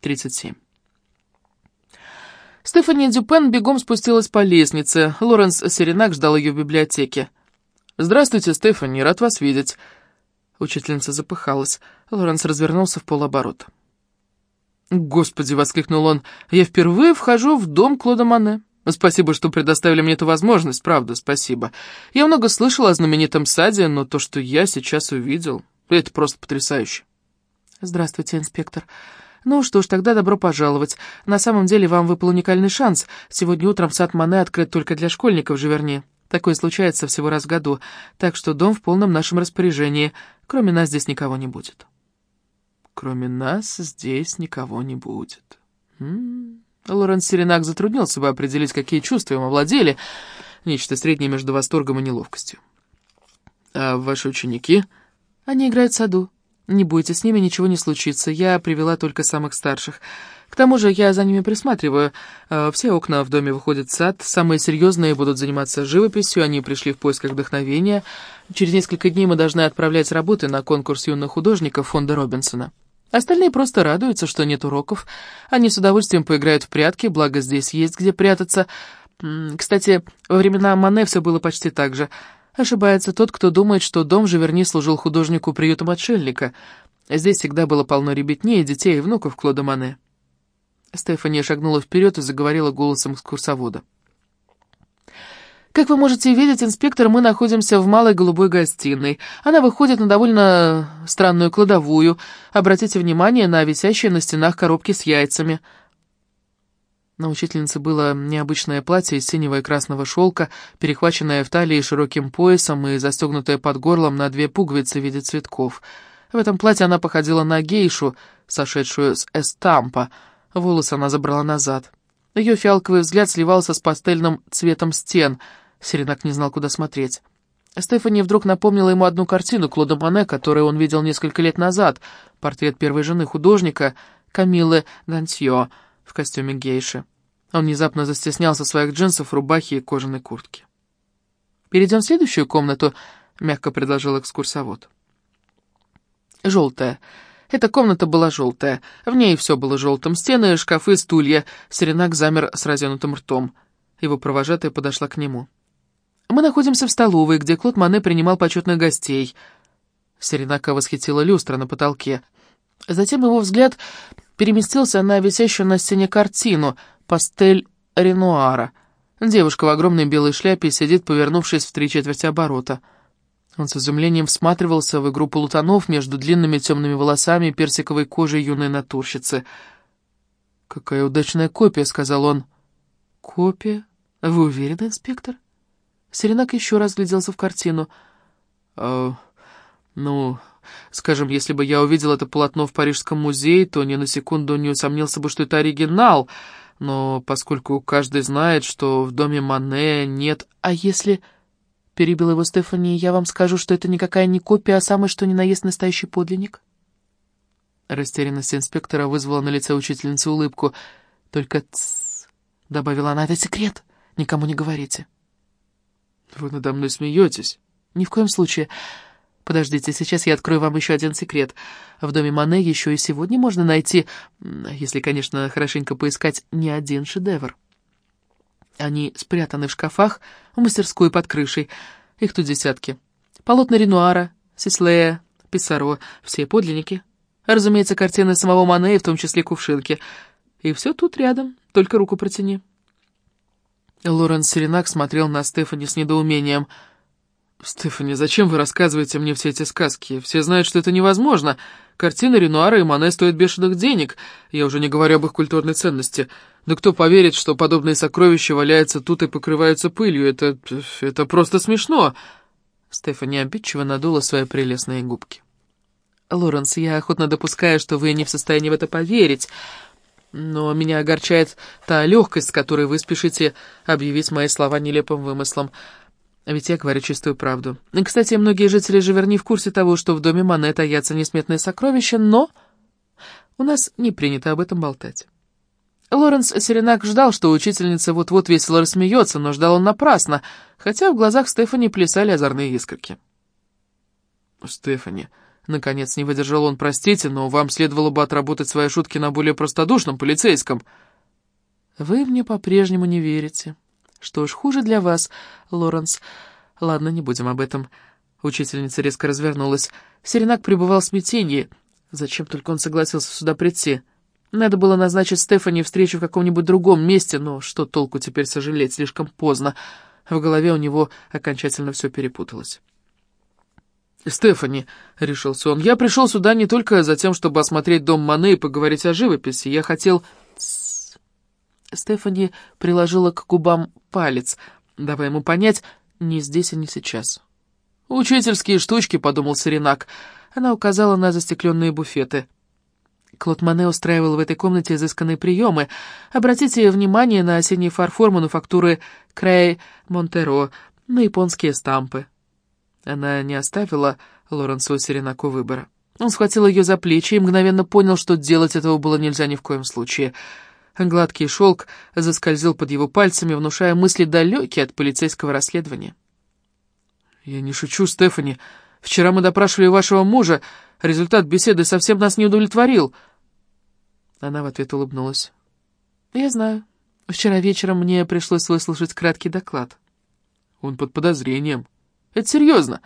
37. Стефани Дюпен бегом спустилась по лестнице. Лоренс Серенак ждал ее в библиотеке. «Здравствуйте, Стефани, рад вас видеть». Учительница запыхалась. Лоренс развернулся в полоборота. «Господи!» — воскликнул он. «Я впервые вхожу в дом Клода Мане. Спасибо, что предоставили мне эту возможность, правда, спасибо. Я много слышал о знаменитом саде, но то, что я сейчас увидел, это просто потрясающе». «Здравствуйте, инспектор. Ну что ж, тогда добро пожаловать. На самом деле вам выпал уникальный шанс. Сегодня утром сад Мане открыт только для школьников Живерни. Такое случается всего раз в году, так что дом в полном нашем распоряжении. Кроме нас здесь никого не будет». «Кроме нас здесь никого не будет». М -м -м. Лоренс Серенак затруднился бы определить, какие чувства им овладели, нечто среднее между восторгом и неловкостью. «А ваши ученики?» «Они играют в саду. Не бойтесь, с ними ничего не случится. Я привела только самых старших. К тому же я за ними присматриваю. Э, все окна в доме выходят в сад. Самые серьезные будут заниматься живописью. Они пришли в поисках вдохновения. Через несколько дней мы должны отправлять работы на конкурс юных художников фонда Робинсона. Остальные просто радуются, что нет уроков. Они с удовольствием поиграют в прятки, благо здесь есть где прятаться. Кстати, во времена Мане все было почти так же — Ошибается тот, кто думает, что дом Живерни служил художнику приютом отшельника. Здесь всегда было полно ребятней, детей и внуков Клода Мане. Стефания шагнула вперед и заговорила голосом экскурсовода. «Как вы можете видеть, инспектор, мы находимся в малой голубой гостиной. Она выходит на довольно странную кладовую. Обратите внимание на висящие на стенах коробки с яйцами». На учительнице было необычное платье из синего и красного шелка, перехваченное в талии широким поясом и застегнутое под горлом на две пуговицы в виде цветков. В этом платье она походила на гейшу, сошедшую с эстампа. Волосы она забрала назад. Ее фиалковый взгляд сливался с пастельным цветом стен. Серенак не знал, куда смотреть. Стефани вдруг напомнила ему одну картину Клода Мане, которую он видел несколько лет назад. Портрет первой жены художника, Камилы Гантьё, в костюме гейши. Он внезапно застеснялся своих джинсов, рубахи и кожаной куртки. «Перейдем в следующую комнату», — мягко предложил экскурсовод. «Желтая. Эта комната была желтая. В ней все было желтым. Стены, шкафы, стулья. Серенак замер с разъянутым ртом. Его провожатая подошла к нему. «Мы находимся в столовой, где Клод Мане принимал почетных гостей». Серенака восхитила люстра на потолке. Затем его взгляд переместился на висящую на стене картину — пастель Ренуара. Девушка в огромной белой шляпе сидит, повернувшись в три четверти оборота. Он с изумлением всматривался в игру полутонов между длинными темными волосами и персиковой кожей юной натурщицы. «Какая удачная копия», — сказал он. «Копия? Вы уверены, инспектор?» Серенак еще раз гляделся в картину. «Э, «Ну, скажем, если бы я увидел это полотно в Парижском музее, то ни на секунду не усомнился бы, что это оригинал», но поскольку каждый знает, что в доме Мане нет... А если... Перебил его Стефани, я вам скажу, что это никакая не копия, а самый что ни на есть настоящий подлинник. Растерянность инспектора вызвала на лице учительницы улыбку. «Только тссс», — добавила она, — «это секрет, никому не говорите». «Вы надо мной смеетесь?» «Ни в коем случае. Подождите, сейчас я открою вам еще один секрет. В доме Мане еще и сегодня можно найти, если, конечно, хорошенько поискать, не один шедевр. Они спрятаны в шкафах, в мастерской под крышей. Их тут десятки. Полотна Ренуара, Сислея, Писаро, все подлинники. Разумеется, картины самого Мане, в том числе кувшинки. И все тут рядом, только руку протяни. Лоренс Серенак смотрел на Стефани с недоумением — «Стефани, зачем вы рассказываете мне все эти сказки? Все знают, что это невозможно. Картины Ренуара и Мане стоят бешеных денег, я уже не говорю об их культурной ценности. Да кто поверит, что подобные сокровища валяются тут и покрываются пылью? Это... это просто смешно!» Стефани обидчиво надула свои прелестные губки. «Лоренс, я охотно допускаю, что вы не в состоянии в это поверить, но меня огорчает та легкость, с которой вы спешите объявить мои слова нелепым вымыслом». А ведь я говорю чистую правду. И, кстати, многие жители Живерни в курсе того, что в доме Мане таятся несметные сокровища, но у нас не принято об этом болтать. Лоренс Серенак ждал, что учительница вот-вот весело рассмеется, но ждал он напрасно, хотя в глазах Стефани плясали озорные искорки. «Стефани, Наконец не выдержал он, простите, но вам следовало бы отработать свои шутки на более простодушном полицейском. Вы мне по-прежнему не верите. Что ж, хуже для вас, Лоренс. Ладно, не будем об этом. Учительница резко развернулась. Серенак пребывал в смятении. Зачем только он согласился сюда прийти? Надо было назначить Стефани встречу в каком-нибудь другом месте, но что толку теперь сожалеть, слишком поздно. В голове у него окончательно все перепуталось. «Стефани», — решился он, — «я пришел сюда не только за тем, чтобы осмотреть дом Мане и поговорить о живописи. Я хотел...» Стефани приложила к губам палец, давая ему понять, не здесь и не сейчас. «Учительские штучки», — подумал Серенак. Она указала на застекленные буфеты. Клод Мане устраивал в этой комнате изысканные приемы. Обратите внимание на осенний фарфор мануфактуры Крей Монтеро, на японские стампы. Она не оставила Лоренсу Серенаку выбора. Он схватил ее за плечи и мгновенно понял, что делать этого было нельзя ни в коем случае. Гладкий шелк заскользил под его пальцами, внушая мысли далекие от полицейского расследования. «Я не шучу, Стефани. Вчера мы допрашивали вашего мужа. Результат беседы совсем нас не удовлетворил». Она в ответ улыбнулась. «Я знаю. Вчера вечером мне пришлось выслушать краткий доклад». «Он под подозрением». Это серьезно.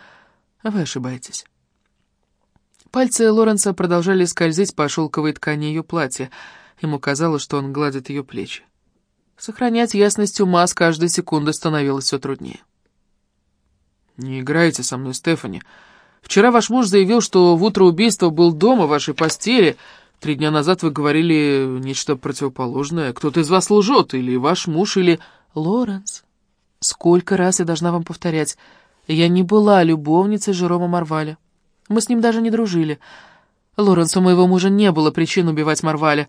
Вы ошибаетесь. Пальцы Лоренса продолжали скользить по шелковой ткани ее платья. Ему казалось, что он гладит ее плечи. Сохранять ясность ума с каждой секунды становилось все труднее. «Не играйте со мной, Стефани. Вчера ваш муж заявил, что в утро убийства был дома в вашей постели. Три дня назад вы говорили нечто противоположное. Кто-то из вас лжет, или ваш муж, или...» «Лоренс, сколько раз я должна вам повторять?» Я не была любовницей Жерома Марваля. Мы с ним даже не дружили. Лоренсу моего мужа не было причин убивать Марваля.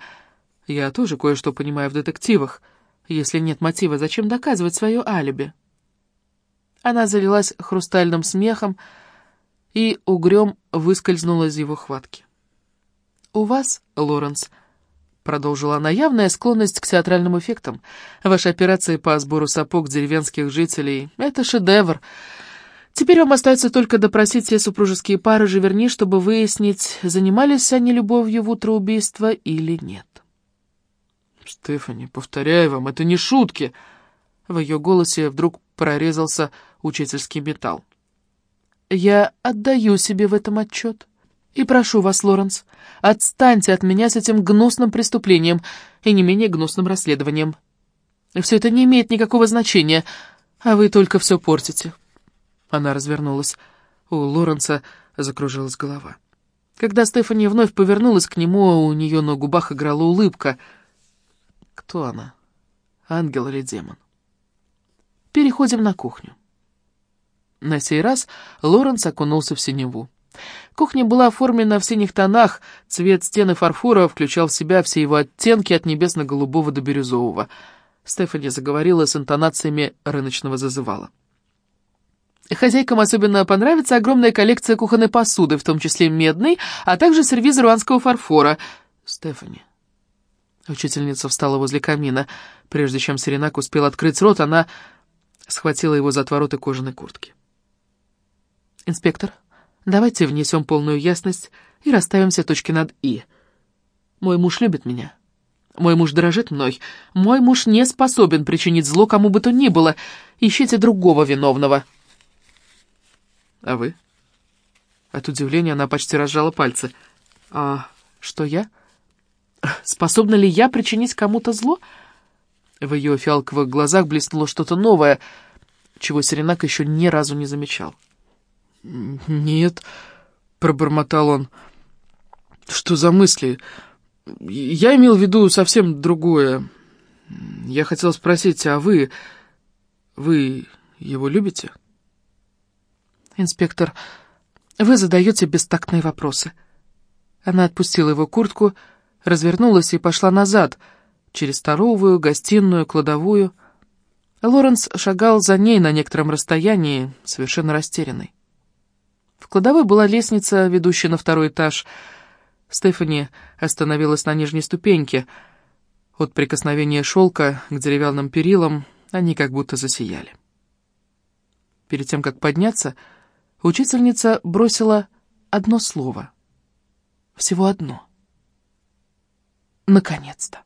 Я тоже кое-что понимаю в детективах. Если нет мотива, зачем доказывать свое алиби? Она залилась хрустальным смехом и угрём выскользнула из его хватки. «У вас, Лоренс, — продолжила она, — явная склонность к театральным эффектам. Ваши операции по сбору сапог деревенских жителей — это шедевр». Теперь вам остается только допросить все супружеские пары Живерни, чтобы выяснить, занимались они любовью в утро убийства или нет. «Стефани, повторяю вам, это не шутки!» В ее голосе вдруг прорезался учительский металл. «Я отдаю себе в этом отчет. И прошу вас, Лоренс, отстаньте от меня с этим гнусным преступлением и не менее гнусным расследованием. Все это не имеет никакого значения, а вы только все портите». Она развернулась. У Лоренса закружилась голова. Когда Стефани вновь повернулась к нему, у нее на губах играла улыбка. Кто она? Ангел или демон? Переходим на кухню. На сей раз Лоренс окунулся в синеву. Кухня была оформлена в синих тонах, цвет стены фарфора включал в себя все его оттенки от небесно-голубого до бирюзового. Стефани заговорила с интонациями рыночного зазывала. Хозяйкам особенно понравится огромная коллекция кухонной посуды, в том числе медной, а также сервиз руанского фарфора. Стефани. Учительница встала возле камина. Прежде чем Серенак успел открыть рот, она схватила его за отвороты кожаной куртки. «Инспектор, давайте внесем полную ясность и расставим все точки над «и». Мой муж любит меня. Мой муж дорожит мной. Мой муж не способен причинить зло кому бы то ни было. Ищите другого виновного». А вы? От удивления она почти разжала пальцы. А что я? Способна ли я причинить кому-то зло? В ее фиалковых глазах блеснуло что-то новое, чего Серенак еще ни разу не замечал. «Нет», — пробормотал он, — «что за мысли? Я имел в виду совсем другое. Я хотел спросить, а вы... вы его любите?» «Инспектор, вы задаете бестактные вопросы». Она отпустила его куртку, развернулась и пошла назад, через столовую, гостиную, кладовую. Лоренс шагал за ней на некотором расстоянии, совершенно растерянный. В кладовой была лестница, ведущая на второй этаж. Стефани остановилась на нижней ступеньке. От прикосновения шелка к деревянным перилам они как будто засияли. Перед тем, как подняться, Учительница бросила одно слово. Всего одно. Наконец-то.